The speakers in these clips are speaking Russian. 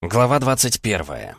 Глава 21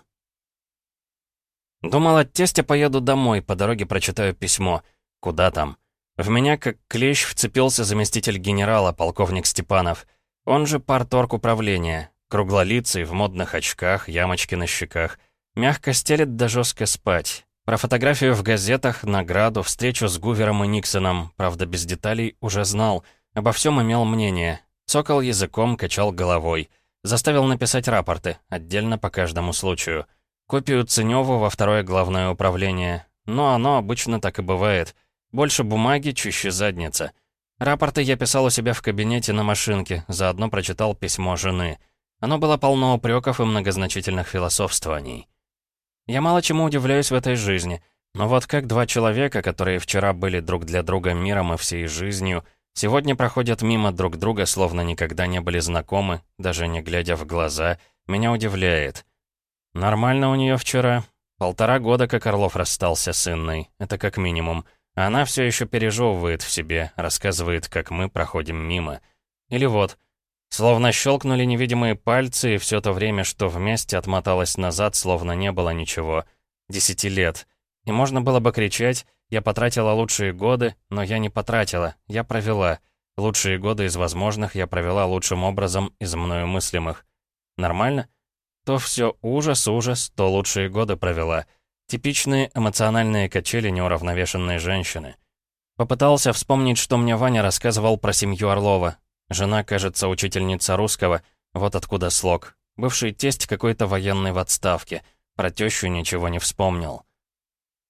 Думал, от тестя поеду домой, по дороге прочитаю письмо. Куда там? В меня, как клещ, вцепился заместитель генерала, полковник Степанов. Он же парторг управления. Круглолицый, в модных очках, ямочки на щеках. Мягко стелет да жестко спать. Про фотографию в газетах, награду, встречу с Гувером и Никсоном, правда, без деталей, уже знал. Обо всем имел мнение. Цокал языком, качал головой. Заставил написать рапорты, отдельно по каждому случаю. Копию Ценёву во второе главное управление. Но оно обычно так и бывает. Больше бумаги, чище задница. Рапорты я писал у себя в кабинете на машинке, заодно прочитал письмо жены. Оно было полно упреков и многозначительных философствований. Я мало чему удивляюсь в этой жизни. Но вот как два человека, которые вчера были друг для друга миром и всей жизнью, Сегодня проходят мимо друг друга, словно никогда не были знакомы, даже не глядя в глаза. Меня удивляет. Нормально у нее вчера. Полтора года, как Орлов расстался с Инной. Это как минимум. Она все еще пережевывает в себе, рассказывает, как мы проходим мимо. Или вот. Словно щелкнули невидимые пальцы, и все то время, что вместе отмоталось назад, словно не было ничего. Десяти лет. И можно было бы кричать я потратила лучшие годы, но я не потратила, я провела. Лучшие годы из возможных я провела лучшим образом из мною мыслимых. Нормально? То все ужас, ужас, то лучшие годы провела. Типичные эмоциональные качели неуравновешенной женщины. Попытался вспомнить, что мне Ваня рассказывал про семью Орлова. Жена, кажется, учительница русского, вот откуда слог. Бывший тесть какой-то военный в отставке. Про тещу ничего не вспомнил.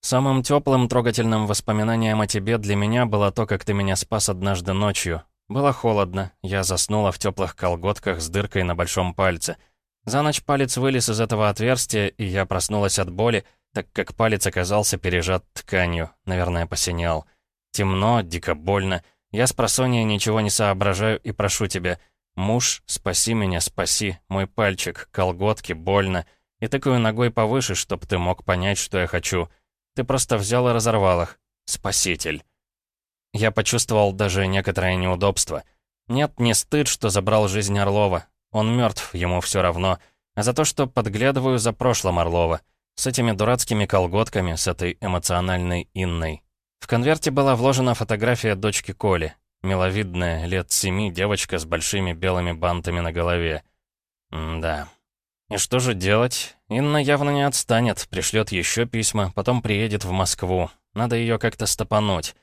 Самым теплым, трогательным воспоминанием о тебе для меня было то, как ты меня спас однажды ночью. Было холодно, я заснула в теплых колготках с дыркой на большом пальце. За ночь палец вылез из этого отверстия, и я проснулась от боли, так как палец оказался пережат тканью, наверное, посинял. Темно, дико больно. Я с просонья ничего не соображаю и прошу тебя. Муж, спаси меня, спаси. Мой пальчик, колготки, больно. И тыкаю ногой повыше, чтоб ты мог понять, что я хочу. Ты просто взял и разорвал их. Спаситель. Я почувствовал даже некоторое неудобство. Нет, не стыд, что забрал жизнь Орлова. Он мертв, ему все равно. А за то, что подглядываю за прошлым Орлова. С этими дурацкими колготками, с этой эмоциональной Инной. В конверте была вложена фотография дочки Коли. Миловидная, лет семи, девочка с большими белыми бантами на голове. М да. И что же делать? Инна явно не отстанет, пришлет еще письма, потом приедет в Москву. Надо ее как-то стопануть.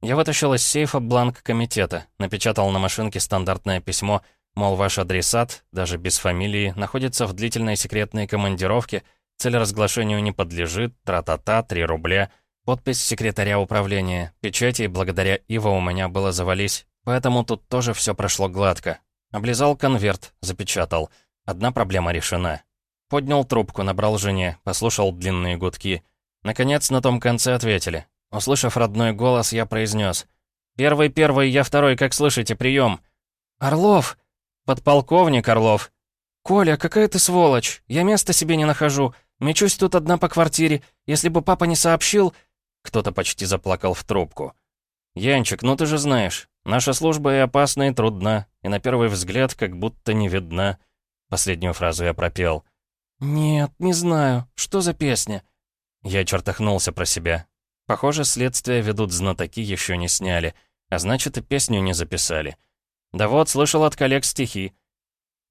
Я вытащил из сейфа бланк комитета, напечатал на машинке стандартное письмо, мол, ваш адресат, даже без фамилии, находится в длительной секретной командировке, цель разглашению не подлежит, тра-та-та, 3 рубля, подпись секретаря управления, печати благодаря Ива у меня было завались, поэтому тут тоже все прошло гладко. Облизал конверт, запечатал — Одна проблема решена. Поднял трубку, набрал жене, послушал длинные гудки. Наконец, на том конце ответили. Услышав родной голос, я произнес. «Первый, первый, я второй, как слышите, прием!» «Орлов!» «Подполковник Орлов!» «Коля, какая ты сволочь! Я места себе не нахожу. Мечусь тут одна по квартире. Если бы папа не сообщил...» Кто-то почти заплакал в трубку. «Янчик, ну ты же знаешь, наша служба и опасна, и трудна, и на первый взгляд как будто не видна. Последнюю фразу я пропел. «Нет, не знаю. Что за песня?» Я чертахнулся про себя. Похоже, следствие ведут знатоки, еще не сняли. А значит, и песню не записали. Да вот, слышал от коллег стихи.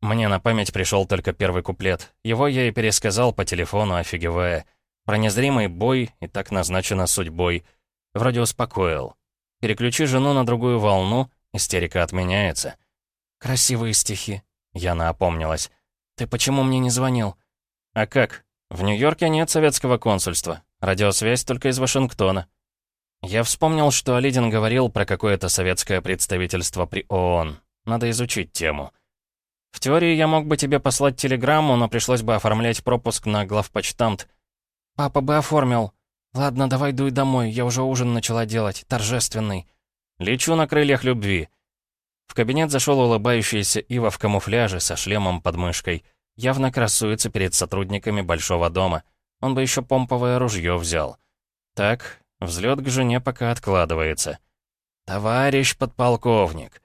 Мне на память пришел только первый куплет. Его я и пересказал по телефону, офигевая. Про незримый бой и так назначено судьбой. Вроде успокоил. Переключи жену на другую волну, истерика отменяется. Красивые стихи. Яна опомнилась. «Ты почему мне не звонил?» «А как? В Нью-Йорке нет советского консульства. Радиосвязь только из Вашингтона». Я вспомнил, что Алидин говорил про какое-то советское представительство при ООН. Надо изучить тему. В теории я мог бы тебе послать телеграмму, но пришлось бы оформлять пропуск на главпочтамт. Папа бы оформил. Ладно, давай дуй домой, я уже ужин начала делать, торжественный. Лечу на крыльях любви. В кабинет зашел улыбающийся Ива в камуфляже со шлемом под мышкой. Явно красуется перед сотрудниками большого дома. Он бы еще помповое ружье взял. Так, взлет к жене пока откладывается. «Товарищ подполковник!»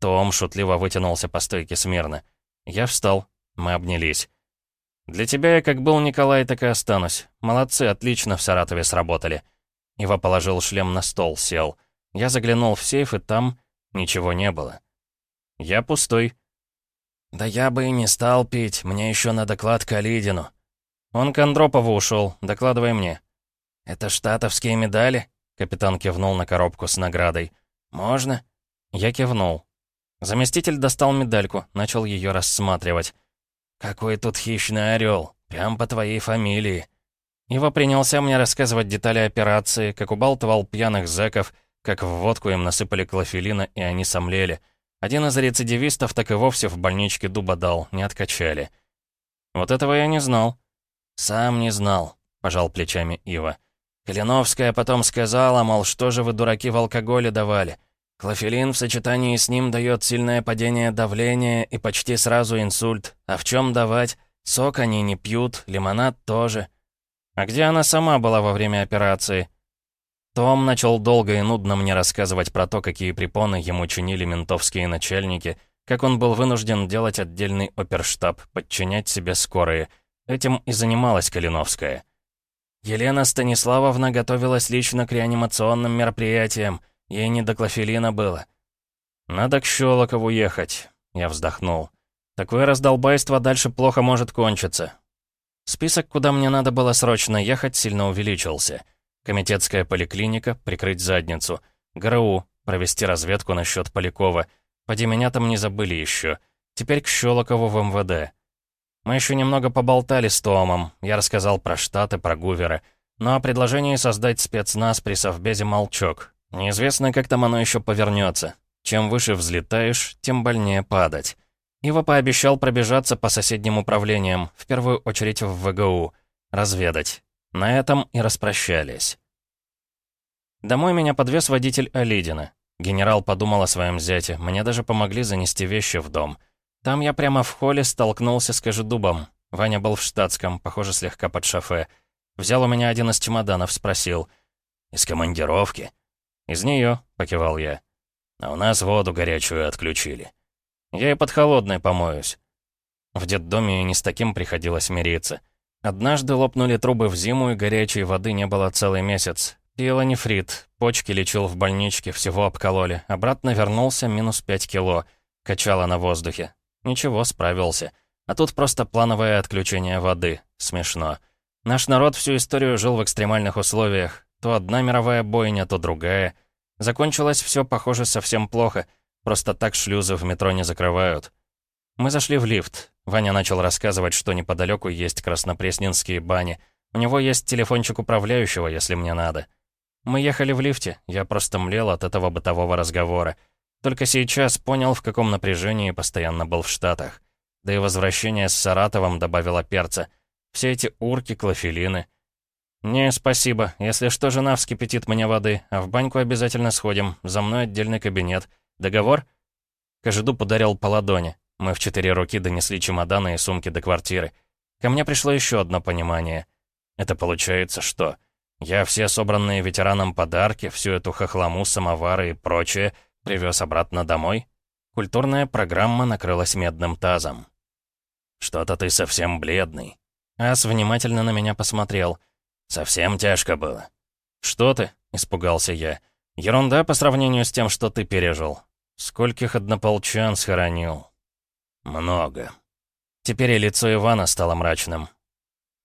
Том шутливо вытянулся по стойке смирно. Я встал, мы обнялись. Для тебя я как был Николай, так и останусь. Молодцы, отлично в Саратове сработали». Ива положил шлем на стол, сел. Я заглянул в сейф, и там ничего не было. «Я пустой». «Да я бы и не стал пить, мне еще на доклад к Алидину». «Он к Андропову ушел, докладывай мне». «Это штатовские медали?» Капитан кивнул на коробку с наградой. «Можно?» Я кивнул. Заместитель достал медальку, начал ее рассматривать. «Какой тут хищный орел, прям по твоей фамилии». Ива принялся мне рассказывать детали операции, как убалтывал пьяных зэков, как в водку им насыпали клофелина, и они сомлели. Один из рецидивистов так и вовсе в больничке дуба дал, не откачали. «Вот этого я не знал». «Сам не знал», — пожал плечами Ива. «Калиновская потом сказала, мол, что же вы, дураки, в алкоголе давали? Клофелин в сочетании с ним дает сильное падение давления и почти сразу инсульт. А в чем давать? Сок они не пьют, лимонад тоже». «А где она сама была во время операции?» Том начал долго и нудно мне рассказывать про то, какие препоны ему чинили ментовские начальники, как он был вынужден делать отдельный оперштаб, подчинять себе скорые. Этим и занималась Калиновская. Елена Станиславовна готовилась лично к реанимационным мероприятиям. Ей не до клофелина было. «Надо к Щелокову ехать», — я вздохнул. «Такое раздолбайство дальше плохо может кончиться. Список, куда мне надо было срочно ехать, сильно увеличился. Комитетская поликлиника, прикрыть задницу. ГРУ, провести разведку насчет Полякова. Поди меня там не забыли еще. Теперь к Щелокову в МВД. Мы еще немного поболтали с Томом. Я рассказал про Штаты, про Гувера. Но о предложении создать спецназ при Совбезе молчок. Неизвестно, как там оно еще повернется. Чем выше взлетаешь, тем больнее падать. Ива пообещал пробежаться по соседним управлениям, в первую очередь в ВГУ, разведать. На этом и распрощались. Домой меня подвез водитель Алидина. Генерал подумал о своем зяте, мне даже помогли занести вещи в дом. Там я прямо в холле столкнулся с кожедубом. Ваня был в штатском, похоже, слегка под шофе. Взял у меня один из чемоданов, спросил. «Из командировки?» «Из нее», — покивал я. «А у нас воду горячую отключили». Я и под холодной помоюсь. В детдоме и не с таким приходилось мириться. Однажды лопнули трубы в зиму, и горячей воды не было целый месяц. Пил нефрит, почки лечил в больничке, всего обкололи. Обратно вернулся, минус пять кило. Качало на воздухе. Ничего, справился. А тут просто плановое отключение воды. Смешно. Наш народ всю историю жил в экстремальных условиях. То одна мировая бойня, то другая. Закончилось все, похоже, совсем плохо — Просто так шлюзы в метро не закрывают. Мы зашли в лифт. Ваня начал рассказывать, что неподалеку есть краснопресненские бани. У него есть телефончик управляющего, если мне надо. Мы ехали в лифте, я просто млел от этого бытового разговора. Только сейчас понял, в каком напряжении постоянно был в Штатах. Да и возвращение с Саратовом добавило перца. Все эти урки, клофелины. «Не, спасибо. Если что, жена вскипятит мне воды, а в баньку обязательно сходим. За мной отдельный кабинет. Договор?» Кожеду подарил по ладони. Мы в четыре руки донесли чемоданы и сумки до квартиры. Ко мне пришло еще одно понимание. Это получается что? Я все собранные ветеранам подарки, всю эту хохлому, самовары и прочее привез обратно домой? Культурная программа накрылась медным тазом. «Что-то ты совсем бледный». Ас внимательно на меня посмотрел. «Совсем тяжко было». «Что ты?» — испугался я. «Ерунда по сравнению с тем, что ты пережил. Скольких однополчан схоронил? Много. Теперь и лицо Ивана стало мрачным.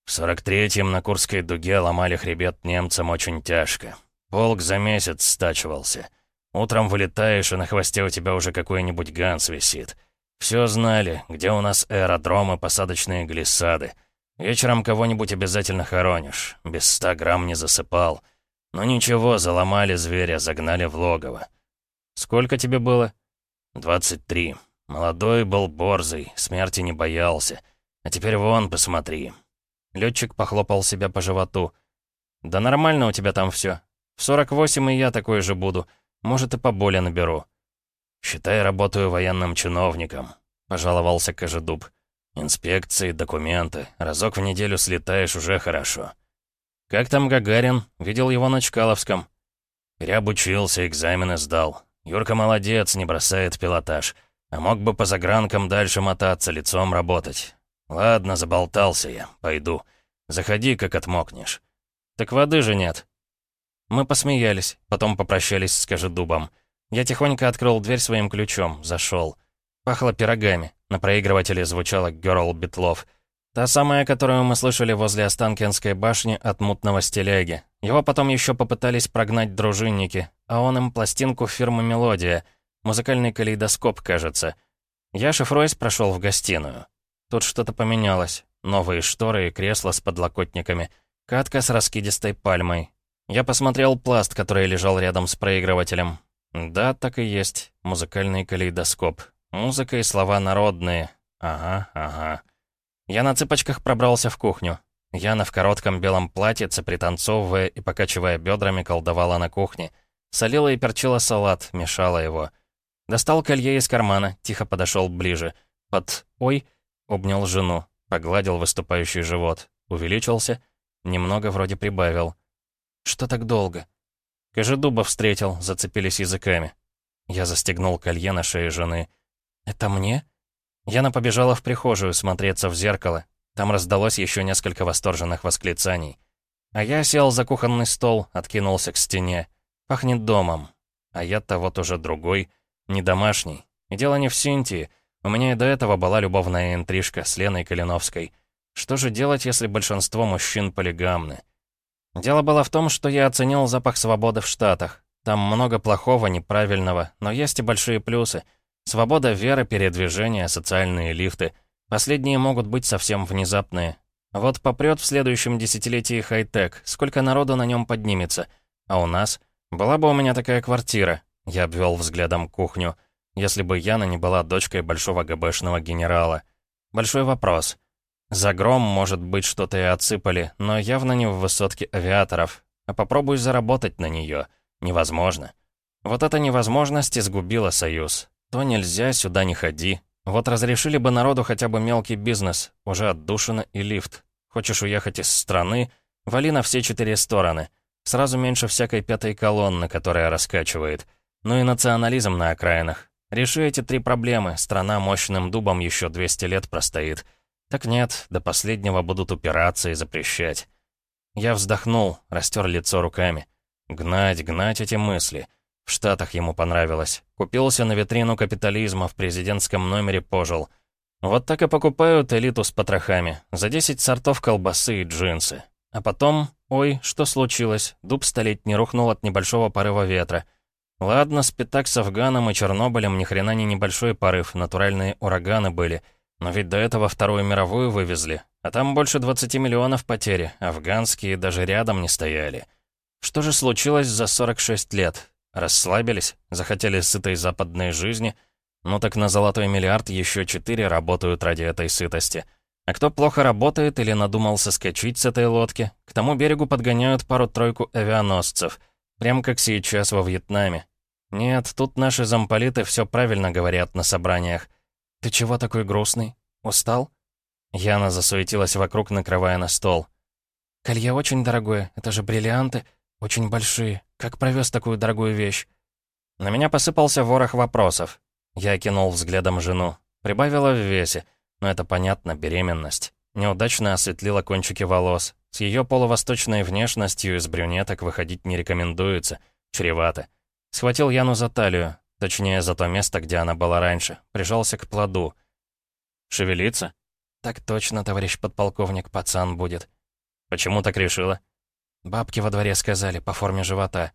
В 43-м на Курской дуге ломали хребет немцам очень тяжко. Полк за месяц стачивался. Утром вылетаешь, и на хвосте у тебя уже какой-нибудь ганс висит. Все знали, где у нас аэродромы, посадочные глиссады. Вечером кого-нибудь обязательно хоронишь. Без ста грамм не засыпал. Но ничего, заломали зверя, загнали в логово. «Сколько тебе было?» «Двадцать три. Молодой был борзый, смерти не боялся. А теперь вон, посмотри». Летчик похлопал себя по животу. «Да нормально у тебя там все. В сорок восемь и я такой же буду. Может, и поболее наберу». «Считай, работаю военным чиновником», — пожаловался Кожедуб. «Инспекции, документы. Разок в неделю слетаешь уже хорошо». «Как там Гагарин? Видел его на Чкаловском». «Переобучился, экзамены сдал. Юрка молодец, не бросает пилотаж. А мог бы по загранкам дальше мотаться, лицом работать. «Ладно, заболтался я, пойду. Заходи, как отмокнешь». «Так воды же нет». Мы посмеялись, потом попрощались с кожедубом. Я тихонько открыл дверь своим ключом, зашел. Пахло пирогами. На проигрывателе звучала «Герл Битлов». Та самая, которую мы слышали возле Останкинской башни от мутного стиляги. Его потом еще попытались прогнать дружинники, а он им пластинку фирмы «Мелодия». Музыкальный калейдоскоп, кажется. Я, шифруясь, прошел в гостиную. Тут что-то поменялось. Новые шторы и кресла с подлокотниками. Катка с раскидистой пальмой. Я посмотрел пласт, который лежал рядом с проигрывателем. Да, так и есть. Музыкальный калейдоскоп. Музыка и слова народные. Ага, ага. Я на цыпочках пробрался в кухню. Яна в коротком белом платьице, пританцовывая и покачивая бедрами, колдовала на кухне. Солила и перчила салат, мешала его. Достал колье из кармана, тихо подошел ближе. Под «Ой» обнял жену, погладил выступающий живот. Увеличился, немного вроде прибавил. «Что так долго?» Кожедуба встретил, зацепились языками. Я застегнул колье на шее жены. «Это мне?» Яна побежала в прихожую смотреться в зеркало. Там раздалось еще несколько восторженных восклицаний. А я сел за кухонный стол, откинулся к стене. Пахнет домом. А я-то вот уже другой, не домашний. И дело не в Синтии. У меня и до этого была любовная интрижка с Леной Калиновской. Что же делать, если большинство мужчин полигамны? Дело было в том, что я оценил запах свободы в Штатах. Там много плохого, неправильного, но есть и большие плюсы — Свобода веры, передвижения, социальные лифты. Последние могут быть совсем внезапные. Вот попрет в следующем десятилетии хай-тек, сколько народу на нем поднимется. А у нас? Была бы у меня такая квартира. Я обвел взглядом кухню. Если бы Яна не была дочкой большого ГБшного генерала. Большой вопрос. За гром, может быть, что-то и отсыпали, но явно не в высотке авиаторов. А попробуй заработать на нее. Невозможно. Вот эта невозможность изгубила Союз. То нельзя, сюда не ходи. Вот разрешили бы народу хотя бы мелкий бизнес, уже отдушина и лифт. Хочешь уехать из страны, вали на все четыре стороны. Сразу меньше всякой пятой колонны, которая раскачивает. Ну и национализм на окраинах. Реши эти три проблемы, страна мощным дубом еще 200 лет простоит. Так нет, до последнего будут упираться и запрещать. Я вздохнул, растер лицо руками. Гнать, гнать эти мысли — в Штатах ему понравилось. Купился на витрину капитализма, в президентском номере пожил. Вот так и покупают элиту с потрохами. За 10 сортов колбасы и джинсы. А потом, ой, что случилось? Дуб столетний рухнул от небольшого порыва ветра. Ладно, спитак с Афганом и Чернобылем ни хрена не небольшой порыв, натуральные ураганы были. Но ведь до этого Вторую мировую вывезли. А там больше 20 миллионов потери, афганские даже рядом не стояли. Что же случилось за 46 лет? Расслабились? Захотели сытой западной жизни? Ну так на золотой миллиард еще четыре работают ради этой сытости. А кто плохо работает или надумал соскочить с этой лодки, к тому берегу подгоняют пару-тройку авианосцев. Прям как сейчас во Вьетнаме. Нет, тут наши замполиты все правильно говорят на собраниях. «Ты чего такой грустный? Устал?» Яна засуетилась вокруг, накрывая на стол. «Колье очень дорогое, это же бриллианты, очень большие. Как провез такую дорогую вещь?» На меня посыпался ворох вопросов. Я кинул взглядом жену. Прибавила в весе. Но это понятно, беременность. Неудачно осветлила кончики волос. С ее полувосточной внешностью из брюнеток выходить не рекомендуется. Чревато. Схватил Яну за талию. Точнее, за то место, где она была раньше. Прижался к плоду. «Шевелиться?» «Так точно, товарищ подполковник, пацан будет». «Почему так решила?» Бабки во дворе сказали, по форме живота.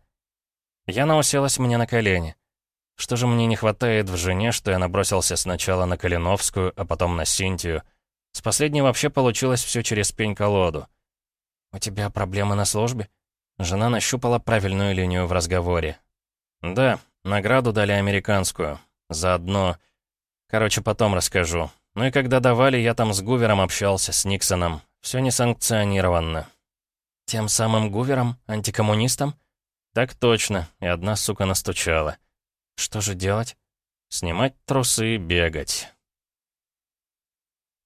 Яна уселась мне на колени. Что же мне не хватает в жене, что я набросился сначала на Калиновскую, а потом на Синтию? С последней вообще получилось все через пень-колоду. «У тебя проблемы на службе?» Жена нащупала правильную линию в разговоре. «Да, награду дали американскую. Заодно... Короче, потом расскажу. Ну и когда давали, я там с Гувером общался, с Никсоном. Все несанкционированно. Тем самым Гувером, антикоммунистом? Так точно, и одна сука настучала. Что же делать? Снимать трусы и бегать.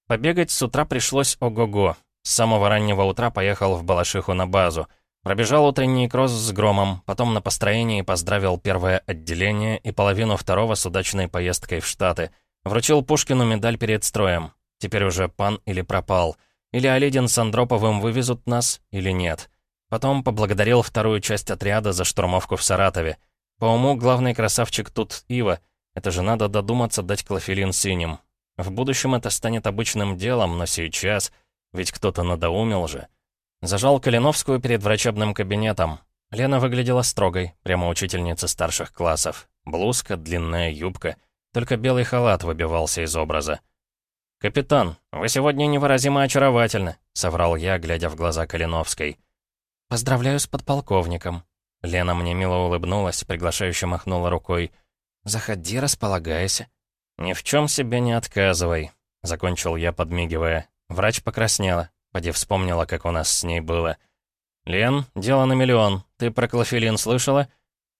Побегать с утра пришлось ого-го. С самого раннего утра поехал в Балашиху на базу. Пробежал утренний кросс с громом, потом на построении поздравил первое отделение и половину второго с удачной поездкой в Штаты. Вручил Пушкину медаль перед строем. Теперь уже пан или пропал. Или Оледин с Андроповым вывезут нас, или нет. Потом поблагодарил вторую часть отряда за штурмовку в Саратове. По уму главный красавчик тут Ива. Это же надо додуматься дать клофелин синим. В будущем это станет обычным делом, но сейчас... Ведь кто-то надоумил же. Зажал Калиновскую перед врачебным кабинетом. Лена выглядела строгой, прямо учительница старших классов. Блузка, длинная юбка. Только белый халат выбивался из образа. «Капитан, вы сегодня невыразимо очаровательны», — соврал я, глядя в глаза Калиновской. «Поздравляю с подполковником». Лена мне мило улыбнулась, приглашающе махнула рукой. «Заходи, располагайся». «Ни в чем себе не отказывай», — закончил я, подмигивая. Врач покраснела. Поди вспомнила, как у нас с ней было. «Лен, дело на миллион. Ты про клофелин слышала?»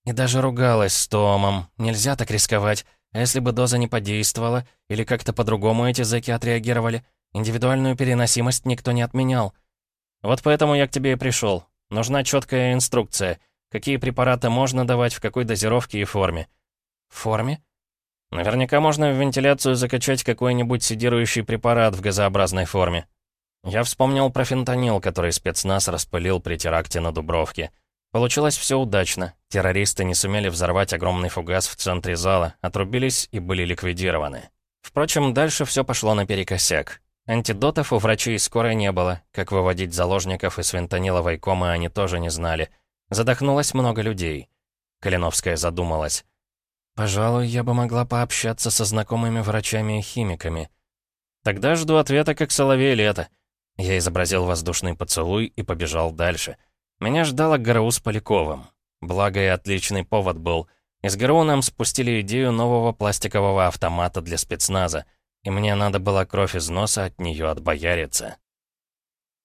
И даже ругалась с Томом. Нельзя так рисковать. А если бы доза не подействовала, или как-то по-другому эти зэки отреагировали? Индивидуальную переносимость никто не отменял. Вот поэтому я к тебе и пришел. Нужна четкая инструкция. Какие препараты можно давать, в какой дозировке и форме. В форме? Наверняка можно в вентиляцию закачать какой-нибудь седирующий препарат в газообразной форме. Я вспомнил про фентанил, который спецназ распылил при теракте на Дубровке. Получилось все удачно. Террористы не сумели взорвать огромный фугас в центре зала, отрубились и были ликвидированы. Впрочем, дальше все пошло наперекосяк. Антидотов у врачей скорой не было. Как выводить заложников из фентаниловой комы они тоже не знали. Задохнулось много людей. Калиновская задумалась. «Пожалуй, я бы могла пообщаться со знакомыми врачами и химиками». «Тогда жду ответа, как соловей лето». Я изобразил воздушный поцелуй и побежал дальше. Меня ждала ГРУ с Поляковым. Благо и отличный повод был. Из ГРУ нам спустили идею нового пластикового автомата для спецназа, и мне надо было кровь из носа от нее отбояриться.